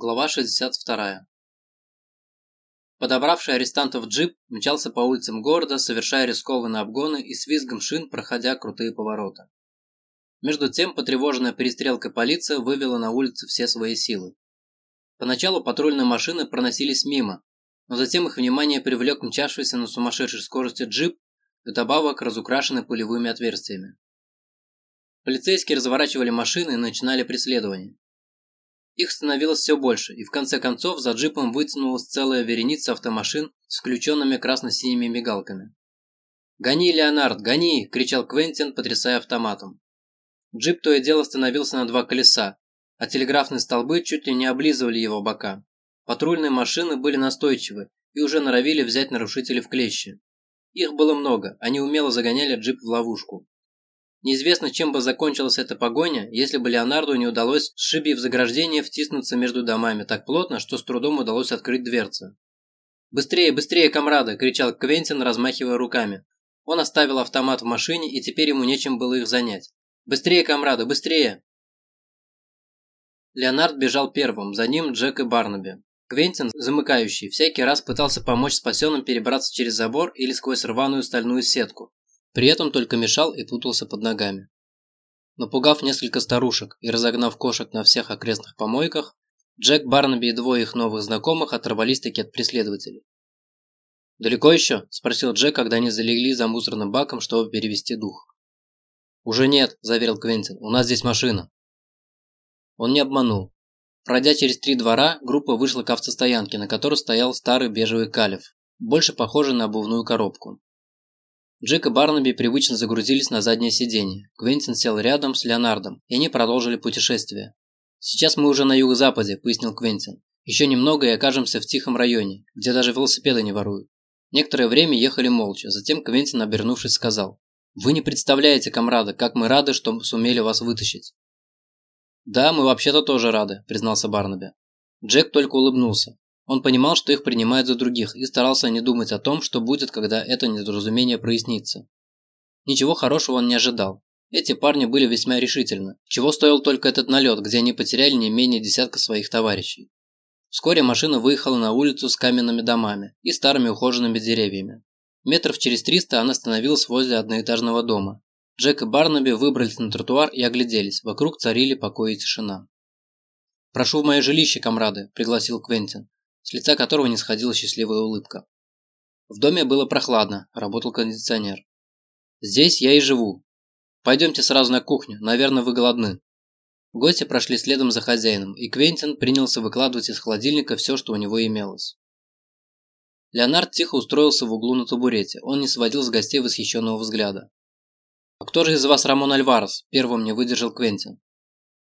Глава 62. Подобравший арестантов джип мчался по улицам города, совершая рискованные обгоны и с визгом шин проходя крутые повороты. Между тем, потревоженная перестрелкой полиция вывела на улицы все свои силы. Поначалу патрульные машины проносились мимо, но затем их внимание привлек мчавшийся на сумасшедшей скорости джип, вдобавок разукрашенный пулевыми отверстиями. Полицейские разворачивали машины и начинали преследование. Их становилось все больше, и в конце концов за джипом вытянулась целая вереница автомашин с включенными красно-синими мигалками. «Гони, Леонард, гони!» – кричал Квентин, потрясая автоматом. Джип то и дело становился на два колеса, а телеграфные столбы чуть ли не облизывали его бока. Патрульные машины были настойчивы и уже норовили взять нарушителей в клещи. Их было много, они умело загоняли джип в ловушку. Неизвестно, чем бы закончилась эта погоня, если бы Леонарду не удалось, сшибив заграждение, втиснуться между домами так плотно, что с трудом удалось открыть дверцы. «Быстрее, быстрее, комрады!» – кричал Квентин, размахивая руками. Он оставил автомат в машине, и теперь ему нечем было их занять. «Быстрее, комрады, быстрее!» Леонард бежал первым, за ним Джек и Барнаби. Квентин, замыкающий, всякий раз пытался помочь спасенным перебраться через забор или сквозь рваную стальную сетку, при этом только мешал и путался под ногами. Напугав несколько старушек и разогнав кошек на всех окрестных помойках, Джек, Барнаби и двое их новых знакомых оторвались таки от преследователей. «Далеко еще?» – спросил Джек, когда они залегли за мусорным баком, чтобы перевести дух. «Уже нет», – заверил Квентин, – «у нас здесь машина». Он не обманул. Пройдя через три двора, группа вышла к автостоянке, на которой стоял старый бежевый калиф, больше похожий на обувную коробку. Джек и Барнаби привычно загрузились на заднее сиденье. Квентин сел рядом с Леонардом, и они продолжили путешествие. «Сейчас мы уже на юго-западе», – пояснил Квентин. «Еще немного и окажемся в тихом районе, где даже велосипеды не воруют». Некоторое время ехали молча, затем Квентин, обернувшись, сказал. «Вы не представляете, комрады, как мы рады, что сумели вас вытащить». «Да, мы вообще-то тоже рады», – признался Барнаби. Джек только улыбнулся. Он понимал, что их принимают за других, и старался не думать о том, что будет, когда это недоразумение прояснится. Ничего хорошего он не ожидал. Эти парни были весьма решительны, чего стоил только этот налет, где они потеряли не менее десятка своих товарищей. Вскоре машина выехала на улицу с каменными домами и старыми ухоженными деревьями. Метров через триста она остановилась возле одноэтажного дома. Джек и Барнаби выбрались на тротуар и огляделись, вокруг царили покой и тишина. «Прошу в мое жилище, комрады», – пригласил Квентин с лица которого не сходила счастливая улыбка. В доме было прохладно, работал кондиционер. «Здесь я и живу. Пойдемте сразу на кухню, наверное, вы голодны». Гости прошли следом за хозяином, и Квентин принялся выкладывать из холодильника все, что у него имелось. Леонард тихо устроился в углу на табурете, он не сводил с гостей восхищенного взгляда. «А кто же из вас Рамон Альварес?» – первым не выдержал Квентин.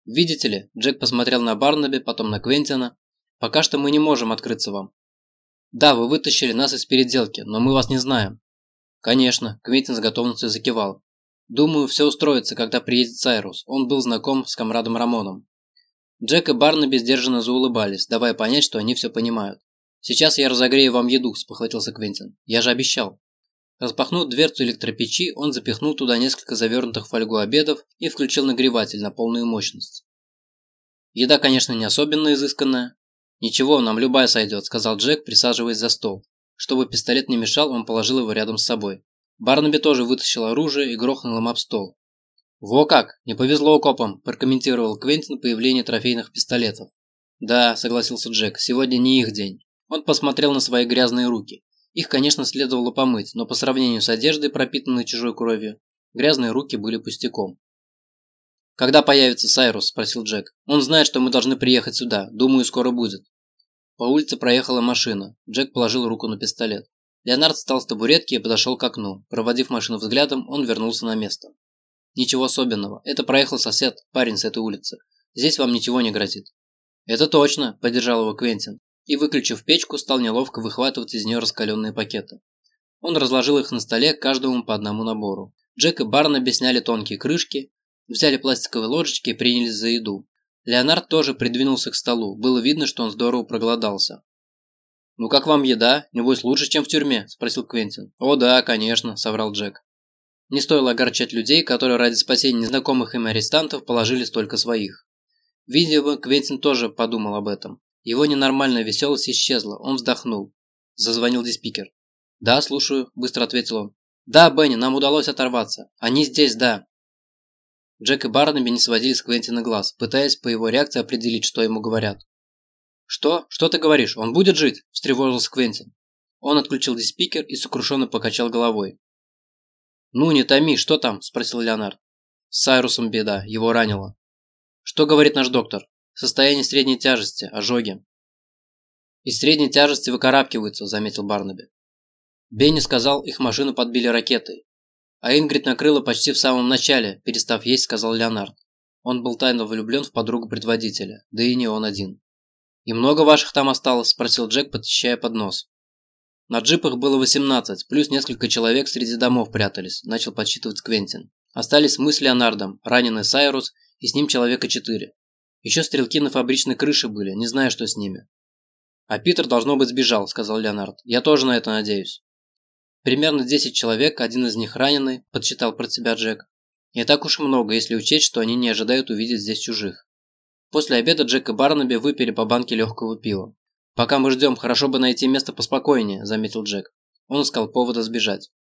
«Видите ли?» – Джек посмотрел на Барнаби, потом на Квентина, Пока что мы не можем открыться вам. Да, вы вытащили нас из переделки, но мы вас не знаем. Конечно, Квентин с готовностью закивал. Думаю, все устроится, когда приедет Сайрус. Он был знаком с комрадом Рамоном. Джек и Барнаби сдержанно заулыбались, давая понять, что они все понимают. «Сейчас я разогрею вам еду», – спохватился Квентин. «Я же обещал». Распахнув дверцу электропечи, он запихнул туда несколько завернутых в фольгу обедов и включил нагреватель на полную мощность. Еда, конечно, не особенно изысканная, «Ничего, нам любая сойдет», – сказал Джек, присаживаясь за стол. Чтобы пистолет не мешал, он положил его рядом с собой. Барнаби тоже вытащил оружие и грохнул им об стол. «Во как! Не повезло копам!» – прокомментировал Квентин появление трофейных пистолетов. «Да», – согласился Джек, – «сегодня не их день». Он посмотрел на свои грязные руки. Их, конечно, следовало помыть, но по сравнению с одеждой, пропитанной чужой кровью, грязные руки были пустяком. «Когда появится Сайрус?» – спросил Джек. «Он знает, что мы должны приехать сюда. Думаю, скоро будет». По улице проехала машина. Джек положил руку на пистолет. Леонард встал с табуретки и подошел к окну. Проводив машину взглядом, он вернулся на место. «Ничего особенного. Это проехал сосед, парень с этой улицы. Здесь вам ничего не грозит». «Это точно», – поддержал его Квентин. И, выключив печку, стал неловко выхватывать из нее раскаленные пакеты. Он разложил их на столе, каждому по одному набору. Джек и Барнаби сняли тонкие крышки, взяли пластиковые ложечки и принялись за еду. Леонард тоже придвинулся к столу. Было видно, что он здорово проголодался. «Ну как вам еда? Небось лучше, чем в тюрьме?» – спросил Квентин. «О да, конечно», – соврал Джек. Не стоило огорчать людей, которые ради спасения незнакомых им арестантов положили столько своих. Видимо, Квентин тоже подумал об этом. Его ненормальная веселость исчезла, он вздохнул. Зазвонил диспикер. «Да, слушаю», – быстро ответил он. «Да, Бенни, нам удалось оторваться. Они здесь, да». Джек и Барнаби не сводили с Квентина глаз, пытаясь по его реакции определить, что ему говорят. «Что? Что ты говоришь? Он будет жить?» – встревожился Квентин. Он отключил диспикер и сокрушенно покачал головой. «Ну, не томи, что там?» – спросил Леонард. «С Сайрусом беда, его ранило». «Что говорит наш доктор?» «Состояние средней тяжести, ожоги». «Из средней тяжести выкарабкиваются», – заметил Барнаби. Бенни сказал, их машину подбили ракетой. А Ингрид накрыла почти в самом начале, перестав есть, сказал Леонард. Он был тайно влюблен в подругу предводителя, да и не он один. «И много ваших там осталось?» – спросил Джек, подчищая поднос. На джипах было 18, плюс несколько человек среди домов прятались, начал подсчитывать Квентин. Остались мы с Леонардом, раненый Сайрус и с ним человека 4. Еще стрелки на фабричной крыше были, не знаю, что с ними. А Питер, должно быть, сбежал, сказал Леонард. Я тоже на это надеюсь. Примерно 10 человек, один из них раненый, подсчитал про себя Джек. Не так уж много, если учесть, что они не ожидают увидеть здесь чужих. После обеда Джек и Барнаби выпили по банке легкого пива. «Пока мы ждем, хорошо бы найти место поспокойнее», – заметил Джек. Он искал повода сбежать.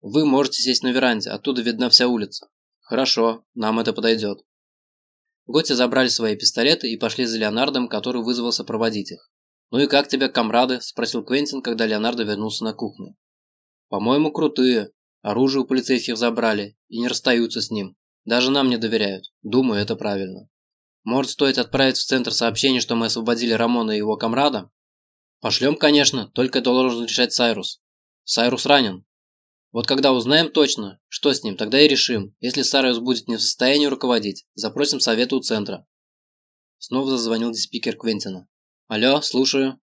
«Вы можете сесть на веранде, оттуда видна вся улица». «Хорошо, нам это подойдет». Гости забрали свои пистолеты и пошли за Леонардом, который вызвался проводить их. «Ну и как тебя, комрады?» – спросил Квентин, когда Леонардо вернулся на кухню. По-моему, крутые. Оружие у полицейских забрали и не расстаются с ним. Даже нам не доверяют. Думаю, это правильно. Может, стоит отправить в центр сообщение, что мы освободили Рамона и его комрада? Пошлем, конечно, только это должен решать Сайрус. Сайрус ранен. Вот когда узнаем точно, что с ним, тогда и решим. Если Сайрус будет не в состоянии руководить, запросим совета у центра. Снова зазвонил диспикер Квентина. Алло, слушаю.